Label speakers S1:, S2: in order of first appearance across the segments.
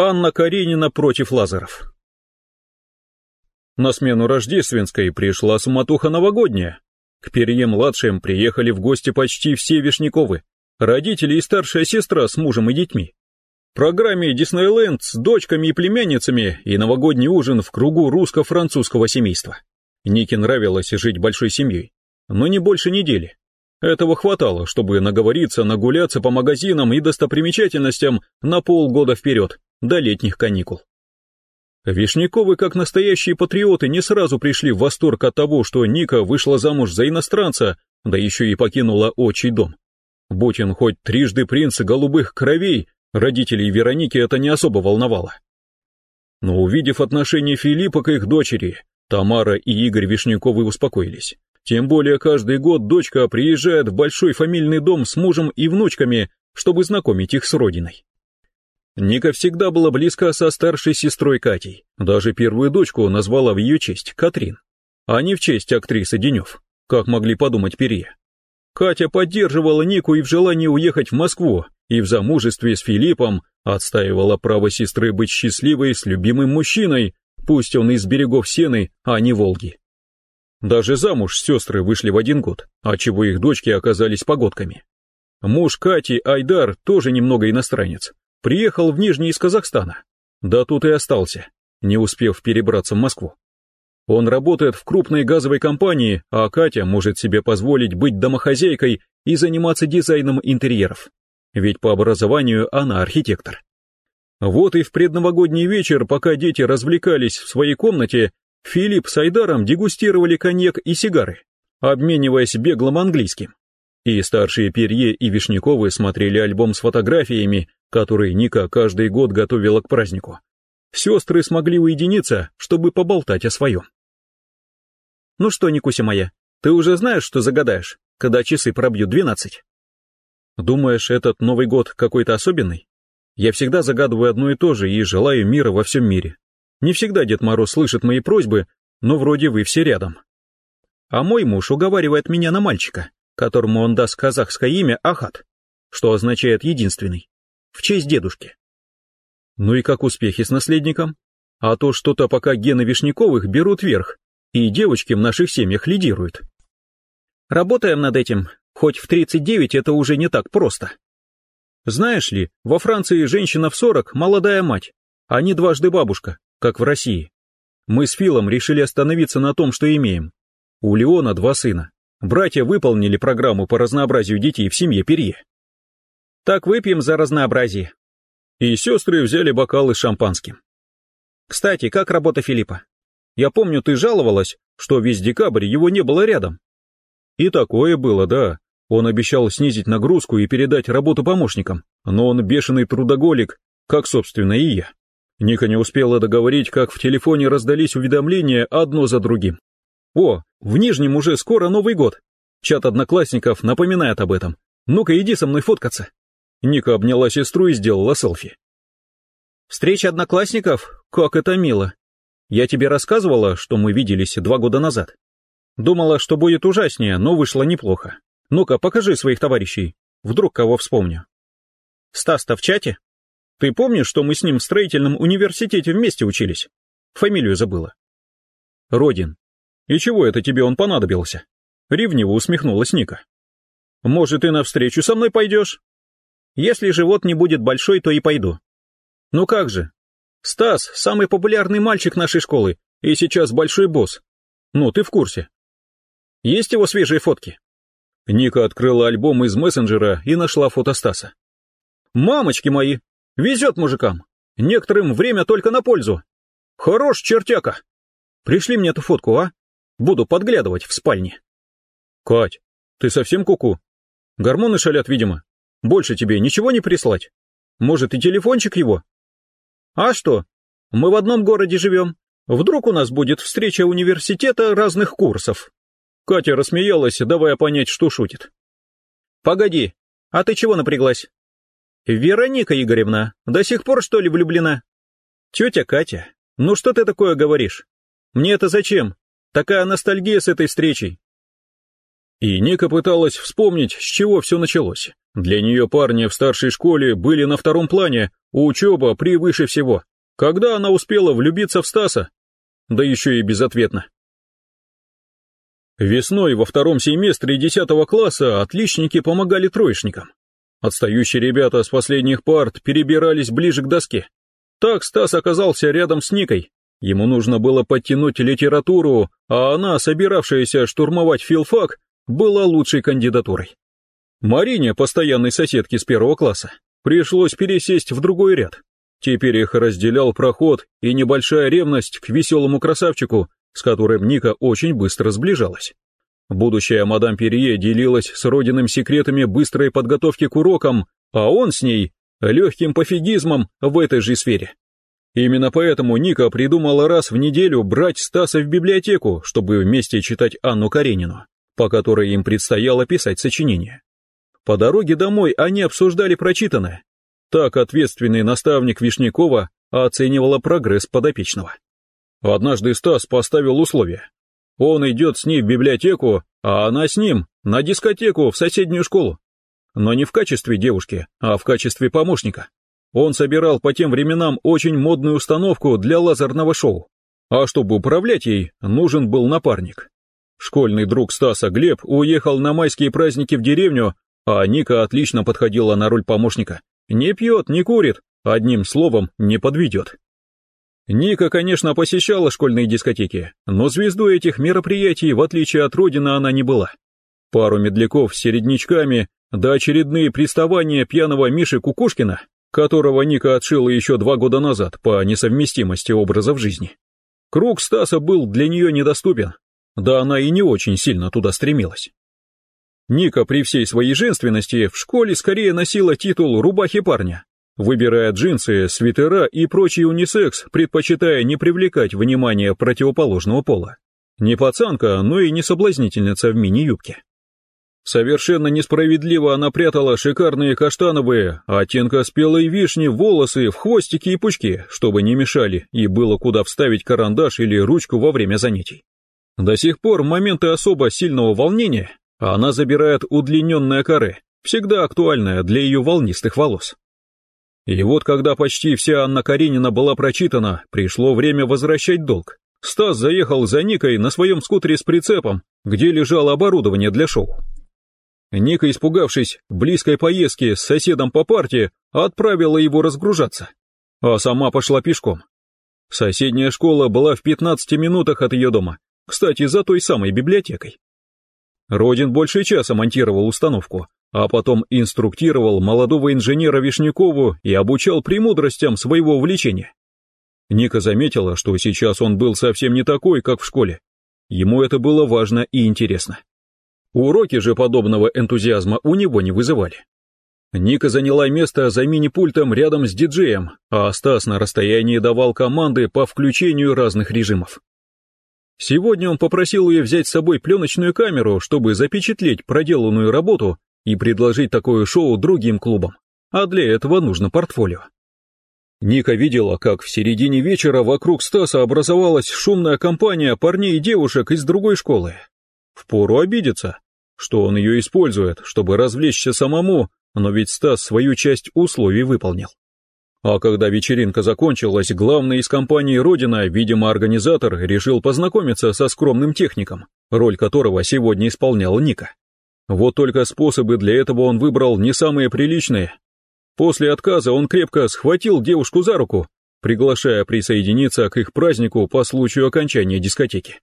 S1: Анна Каренина против Лазаров. На смену рождественской пришла суматуха новогодняя. К Перье-младшим приехали в гости почти все Вишняковы, родители и старшая сестра с мужем и детьми. Программе Диснейленд с дочками и племянницами и новогодний ужин в кругу русско-французского семейства. Нике нравилось жить большой семьей, но не больше недели. Этого хватало, чтобы наговориться, нагуляться по магазинам и достопримечательностям на полгода вперед, до летних каникул. Вишняковы, как настоящие патриоты, не сразу пришли в восторг от того, что Ника вышла замуж за иностранца, да еще и покинула отчий дом. Будь он хоть трижды принц голубых кровей, родителей Вероники это не особо волновало. Но увидев отношение Филиппа к их дочери, Тамара и Игорь Вишняковы успокоились. Тем более каждый год дочка приезжает в большой фамильный дом с мужем и внучками, чтобы знакомить их с родиной. Ника всегда была близка со старшей сестрой Катей, даже первую дочку назвала в ее честь Катрин, а не в честь актрисы Денев, как могли подумать Перье. Катя поддерживала Нику и в желании уехать в Москву, и в замужестве с Филиппом отстаивала право сестры быть счастливой с любимым мужчиной, пусть он из берегов Сены, а не Волги. Даже замуж сестры вышли в один год, отчего их дочки оказались погодками. Муж Кати, Айдар, тоже немного иностранец, Приехал в Нижний из Казахстана. Да тут и остался, не успев перебраться в Москву. Он работает в крупной газовой компании, а Катя может себе позволить быть домохозяйкой и заниматься дизайном интерьеров. Ведь по образованию она архитектор. Вот и в предновогодний вечер, пока дети развлекались в своей комнате, Филипп с Айдаром дегустировали коньяк и сигары, обмениваясь беглым английским. И старшие Перье и Вишняковы смотрели альбом с фотографиями, который Ника каждый год готовила к празднику. Сестры смогли уединиться, чтобы поболтать о своем. «Ну что, Никуся моя, ты уже знаешь, что загадаешь, когда часы пробьют двенадцать?» «Думаешь, этот Новый год какой-то особенный? Я всегда загадываю одно и то же и желаю мира во всем мире. Не всегда Дед Мороз слышит мои просьбы, но вроде вы все рядом. А мой муж уговаривает меня на мальчика, которому он даст казахское имя Ахат, что означает «единственный» в честь дедушки. Ну и как успехи с наследником? А то что-то пока гены Вишняковых берут верх, и девочки в наших семьях лидируют. Работаем над этим, хоть в 39 это уже не так просто. Знаешь ли, во Франции женщина в 40 – молодая мать, а не дважды бабушка, как в России. Мы с Филом решили остановиться на том, что имеем. У Леона два сына. Братья выполнили программу по разнообразию детей в семье Перье. Так выпьем за разнообразие. И сестры взяли бокалы с шампанским. Кстати, как работа Филиппа? Я помню, ты жаловалась, что весь декабрь его не было рядом. И такое было, да. Он обещал снизить нагрузку и передать работу помощникам, но он бешеный трудоголик, как, собственно, и я. Ника не успела договорить, как в телефоне раздались уведомления одно за другим. О, в Нижнем уже скоро Новый год. Чат одноклассников напоминает об этом. Ну-ка, иди со мной фоткаться. Ника обняла сестру и сделала селфи. «Встреча одноклассников? Как это мило! Я тебе рассказывала, что мы виделись два года назад. Думала, что будет ужаснее, но вышло неплохо. Ну-ка, покажи своих товарищей. Вдруг кого вспомню. Стас-то в чате? Ты помнишь, что мы с ним в строительном университете вместе учились? Фамилию забыла. Родин. И чего это тебе он понадобился? Ревниво усмехнулась Ника. Может, ты навстречу со мной пойдешь? Если живот не будет большой, то и пойду. Ну как же? Стас — самый популярный мальчик нашей школы, и сейчас большой босс. Ну, ты в курсе. Есть его свежие фотки? Ника открыла альбом из мессенджера и нашла фото Стаса. «Мамочки мои! Везет мужикам! Некоторым время только на пользу! Хорош чертяка! Пришли мне эту фотку, а? Буду подглядывать в спальне». «Кать, ты совсем куку? -ку? Гормоны шалят, видимо. Больше тебе ничего не прислать? Может, и телефончик его? А что? Мы в одном городе живем. Вдруг у нас будет встреча университета разных курсов. Катя рассмеялась, давая понять, что шутит. Погоди, а ты чего напряглась? Вероника Игоревна, до сих пор что ли влюблена? Тетя Катя, ну что ты такое говоришь? Мне это зачем? Такая ностальгия с этой встречей. И Ника пыталась вспомнить, с чего все началось. Для нее парни в старшей школе были на втором плане, учеба превыше всего. Когда она успела влюбиться в Стаса? Да еще и безответно. Весной во втором семестре 10 класса отличники помогали троечникам. Отстающие ребята с последних парт перебирались ближе к доске. Так Стас оказался рядом с Никой. Ему нужно было подтянуть литературу, а она, собиравшаяся штурмовать филфак, была лучшей кандидатурой. Марине, постоянной соседке с первого класса, пришлось пересесть в другой ряд. Теперь их разделял проход и небольшая ревность к веселому красавчику, с которым Ника очень быстро сближалась. Будущая мадам Перье делилась с Родиным секретами быстрой подготовки к урокам, а он с ней — легким пофигизмом в этой же сфере. Именно поэтому Ника придумала раз в неделю брать Стаса в библиотеку, чтобы вместе читать Анну Каренину, по которой им предстояло писать сочинение. По дороге домой они обсуждали прочитанное. Так ответственный наставник Вишнякова оценивала прогресс подопечного. Однажды Стас поставил условие. Он идет с ней в библиотеку, а она с ним на дискотеку в соседнюю школу. Но не в качестве девушки, а в качестве помощника. Он собирал по тем временам очень модную установку для лазерного шоу. А чтобы управлять ей, нужен был напарник. Школьный друг Стаса Глеб уехал на майские праздники в деревню, а Ника отлично подходила на роль помощника. Не пьет, не курит, одним словом, не подведет. Ника, конечно, посещала школьные дискотеки, но звездой этих мероприятий, в отличие от Родины, она не была. Пару медляков с середнячками, да очередные приставания пьяного Миши Кукушкина, которого Ника отшила еще два года назад по несовместимости образов жизни. Круг Стаса был для нее недоступен, да она и не очень сильно туда стремилась. Ника при всей своей женственности в школе скорее носила титул рубахи парня, выбирая джинсы, свитера и прочий унисекс, предпочитая не привлекать внимание противоположного пола. Не пацанка, но и не соблазнительница в мини-юбке. Совершенно несправедливо она прятала шикарные каштановые, оттенка спелой вишни, волосы в хвостики и пучки, чтобы не мешали и было куда вставить карандаш или ручку во время занятий. До сих пор моменты особо сильного волнения она забирает удлиненное каре, всегда актуальное для ее волнистых волос. И вот когда почти вся Анна Каренина была прочитана, пришло время возвращать долг. Стас заехал за Никой на своем скутере с прицепом, где лежало оборудование для шоу. Ника, испугавшись близкой поездки с соседом по парте, отправила его разгружаться, а сама пошла пешком. Соседняя школа была в 15 минутах от ее дома, кстати, за той самой библиотекой. Родин больше часа монтировал установку, а потом инструктировал молодого инженера Вишнякову и обучал премудростям своего увлечения. Ника заметила, что сейчас он был совсем не такой, как в школе. Ему это было важно и интересно. Уроки же подобного энтузиазма у него не вызывали. Ника заняла место за мини-пультом рядом с диджеем, а Стас на расстоянии давал команды по включению разных режимов. Сегодня он попросил ее взять с собой пленочную камеру, чтобы запечатлеть проделанную работу и предложить такое шоу другим клубам, а для этого нужно портфолио. Ника видела, как в середине вечера вокруг Стаса образовалась шумная компания парней и девушек из другой школы. Впору обидеться, что он ее использует, чтобы развлечься самому, но ведь Стас свою часть условий выполнил. А когда вечеринка закончилась, главный из компании «Родина», видимо, организатор, решил познакомиться со скромным техником, роль которого сегодня исполнял Ника. Вот только способы для этого он выбрал не самые приличные. После отказа он крепко схватил девушку за руку, приглашая присоединиться к их празднику по случаю окончания дискотеки.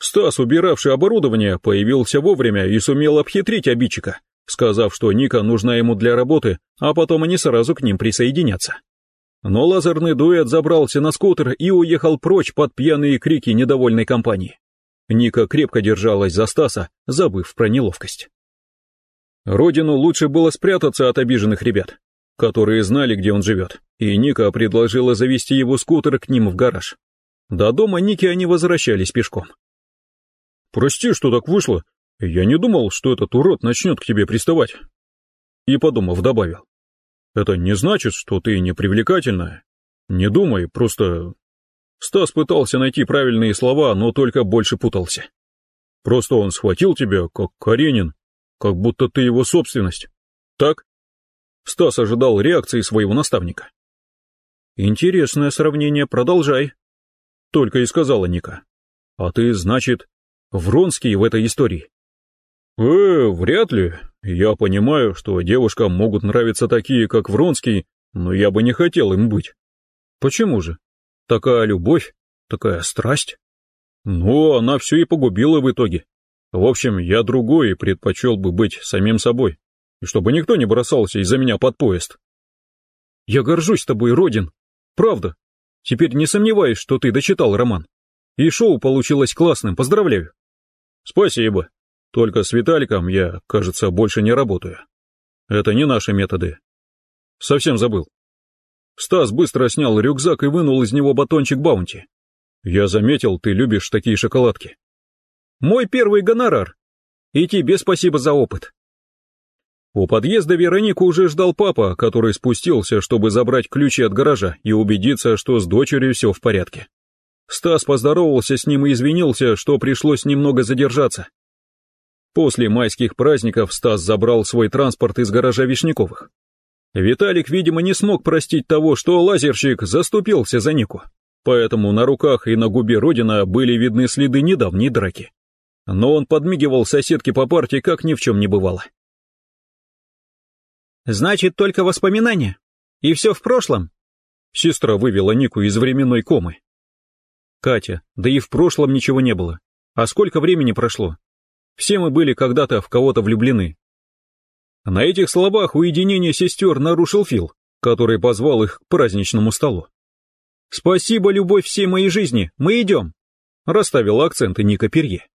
S1: Стас, убиравший оборудование, появился вовремя и сумел обхитрить обидчика, сказав, что Ника нужна ему для работы, а потом они сразу к ним присоединятся. Но лазерный дуэт забрался на скутер и уехал прочь под пьяные крики недовольной компании. Ника крепко держалась за Стаса, забыв про неловкость. Родину лучше было спрятаться от обиженных ребят, которые знали, где он живет, и Ника предложила завести его скутер к ним в гараж. До дома Ники они возвращались пешком. «Прости, что так вышло. Я не думал, что этот урод начнет к тебе приставать». И, подумав, добавил. «Это не значит, что ты непривлекательная. Не думай, просто Стас пытался найти правильные слова, но только больше путался. Просто он схватил тебя, как Каренин, как будто ты его собственность. Так? Стас ожидал реакции своего наставника. Интересное сравнение, продолжай. Только и сказала Ника. А ты, значит, Вронский в этой истории? Э, вряд ли. Я понимаю, что девушкам могут нравиться такие, как Вронский, но я бы не хотел им быть. Почему же? Такая любовь, такая страсть. Ну, она все и погубила в итоге. В общем, я другой и предпочел бы быть самим собой, и чтобы никто не бросался из-за меня под поезд. Я горжусь тобой, Родин. Правда. Теперь не сомневаюсь, что ты дочитал роман. И шоу получилось классным, поздравляю. Спасибо. Только с Виталиком я, кажется, больше не работаю. Это не наши методы. Совсем забыл. Стас быстро снял рюкзак и вынул из него батончик баунти. Я заметил, ты любишь такие шоколадки. Мой первый гонорар. И тебе спасибо за опыт. У подъезда Веронику уже ждал папа, который спустился, чтобы забрать ключи от гаража и убедиться, что с дочерью все в порядке. Стас поздоровался с ним и извинился, что пришлось немного задержаться. После майских праздников Стас забрал свой транспорт из гаража Вишняковых. Виталик, видимо, не смог простить того, что лазерщик заступился за Нику, поэтому на руках и на губе Родина были видны следы недавней драки. Но он подмигивал соседке по парте, как ни в чем не бывало.
S2: «Значит, только воспоминания? И все в прошлом?»
S1: Сестра вывела Нику из временной комы. «Катя, да и в прошлом ничего не было. А сколько времени прошло? Все мы были когда-то в кого-то влюблены. На этих словах уединение сестер нарушил Фил, который позвал их к праздничному столу. «Спасибо, любовь всей моей жизни, мы идем», — расставила акценты Ника Перье.